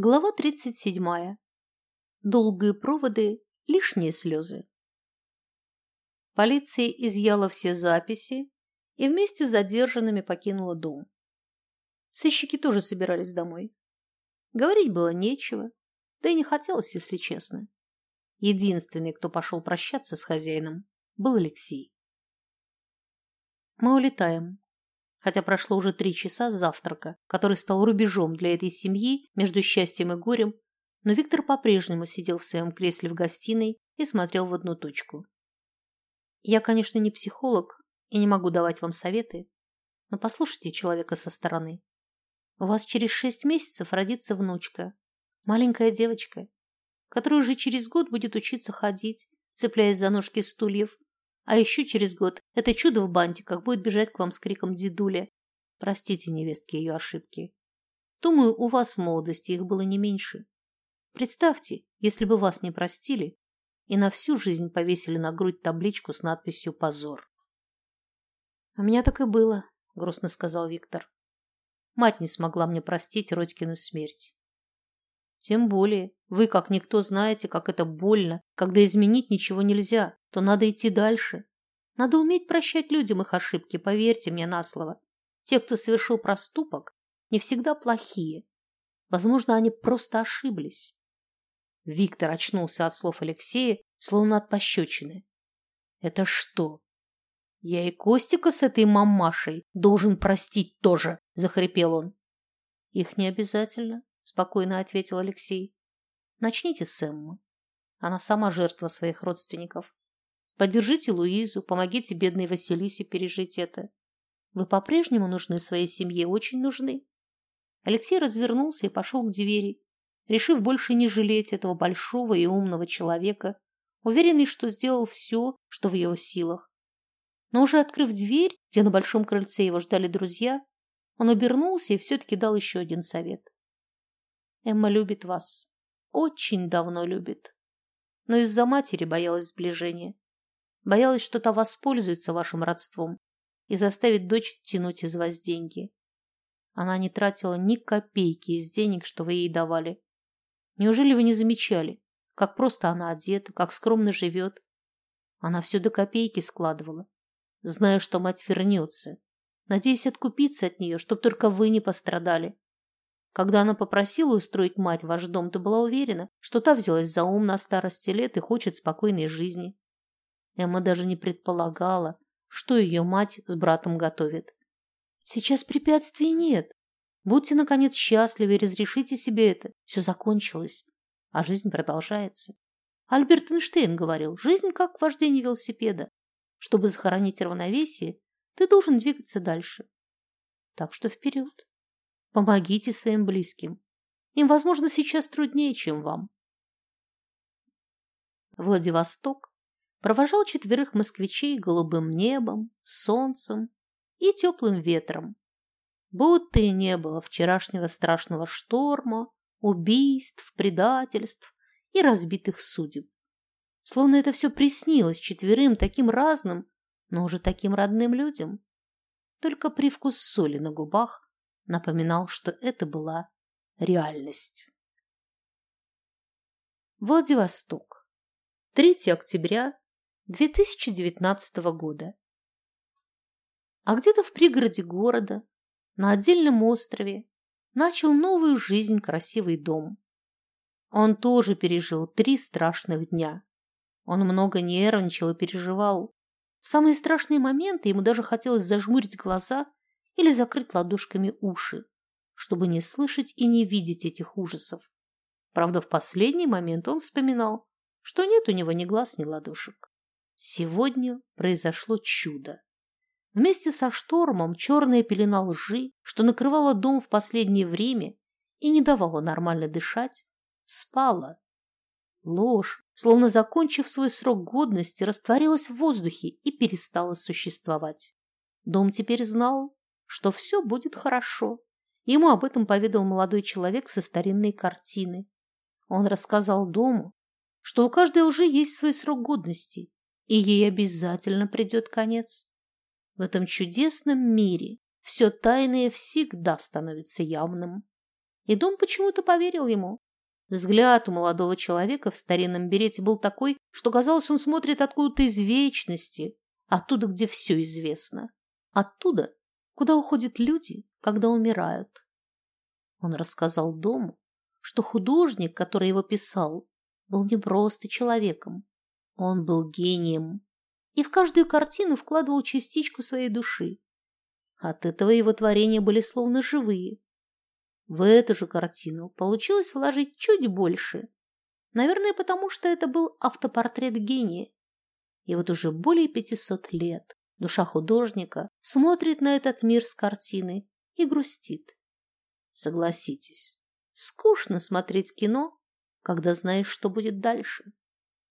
Глава 37. Долгие проводы, лишние слезы. Полиция изъяла все записи и вместе с задержанными покинула дом. Сыщики тоже собирались домой. Говорить было нечего, да и не хотелось, если честно. Единственный, кто пошел прощаться с хозяином, был Алексей. Мы улетаем, хотя прошло уже три часа с завтрака, который стал рубежом для этой семьи между счастьем и горем, но Виктор по-прежнему сидел в своем кресле в гостиной и смотрел в одну точку. Я, конечно, не психолог и не могу давать вам советы, но послушайте человека со стороны. У вас через шесть месяцев родится внучка, маленькая девочка, которая уже через год будет учиться ходить, цепляясь за ножки стульев, а еще через год это чудо в бантиках будет бежать к вам с криком «Дедуля!». Простите невестки ее ошибки. Думаю, у вас в молодости их было не меньше. Представьте, если бы вас не простили и на всю жизнь повесили на грудь табличку с надписью «Позор». «У меня так и было», — грустно сказал Виктор. «Мать не смогла мне простить Родькину смерть. Тем более, вы, как никто, знаете, как это больно, когда изменить ничего нельзя, то надо идти дальше. Надо уметь прощать людям их ошибки, поверьте мне на слово. Те, кто совершил проступок, не всегда плохие. Возможно, они просто ошиблись. Виктор очнулся от слов Алексея, словно от пощечины. Это что? Я и Костика с этой мамашей должен простить тоже, захрипел он. Их не обязательно, спокойно ответил Алексей. Начните с Эммы. Она сама жертва своих родственников. Поддержите Луизу, помогите бедной Василисе пережить это. Вы по-прежнему нужны своей семье, очень нужны. Алексей развернулся и пошел к двери, решив больше не жалеть этого большого и умного человека, уверенный, что сделал все, что в его силах. Но уже открыв дверь, где на большом крыльце его ждали друзья, он обернулся и все-таки дал еще один совет. Эмма любит вас. Очень давно любит. Но из-за матери боялась сближения. Боялась, что та воспользуется вашим родством и заставит дочь тянуть из вас деньги. Она не тратила ни копейки из денег, что вы ей давали. Неужели вы не замечали, как просто она одета, как скромно живет? Она все до копейки складывала, зная, что мать вернется, надеясь откупиться от нее, чтоб только вы не пострадали. Когда она попросила устроить мать в ваш дом, ты была уверена, что та взялась за ум на старости лет и хочет спокойной жизни. Эмма даже не предполагала, что ее мать с братом готовит. Сейчас препятствий нет. Будьте, наконец, счастливы и разрешите себе это. Все закончилось, а жизнь продолжается. Альберт Эйнштейн говорил, жизнь как вождение велосипеда. Чтобы захоронить равновесие, ты должен двигаться дальше. Так что вперед. Помогите своим близким. Им, возможно, сейчас труднее, чем вам. Владивосток провожал четверых москвичей голубым небом, солнцем и теплым ветром. Будто и не было вчерашнего страшного шторма, убийств, предательств и разбитых судеб. Словно это все приснилось четверым таким разным, но уже таким родным людям. Только привкус соли на губах напоминал, что это была реальность. Владивосток. 3 октября 2019 года. А где-то в пригороде города, на отдельном острове, начал новую жизнь красивый дом. Он тоже пережил три страшных дня. Он много нервничал и переживал. В самые страшные моменты ему даже хотелось зажмурить глаза или закрыть ладошками уши, чтобы не слышать и не видеть этих ужасов. Правда, в последний момент он вспоминал, что нет у него ни глаз, ни ладошек. Сегодня произошло чудо. Вместе со штормом черная пелена лжи, что накрывала дом в последнее время и не давала нормально дышать, спала. Ложь, словно закончив свой срок годности, растворилась в воздухе и перестала существовать. Дом теперь знал, что все будет хорошо. Ему об этом поведал молодой человек со старинной картины. Он рассказал дому, что у каждой уже есть свой срок годности, и ей обязательно придет конец. В этом чудесном мире все тайное всегда становится явным. И дом почему-то поверил ему. Взгляд у молодого человека в старинном берете был такой, что казалось, он смотрит откуда-то из вечности, оттуда, где все известно. Оттуда, куда уходят люди, когда умирают. Он рассказал дому, что художник, который его писал, был не просто человеком. Он был гением и в каждую картину вкладывал частичку своей души. От этого его творения были словно живые. В эту же картину получилось вложить чуть больше. Наверное, потому что это был автопортрет гения. И вот уже более 500 лет душа художника смотрит на этот мир с картины и грустит. Согласитесь, скучно смотреть кино, когда знаешь, что будет дальше.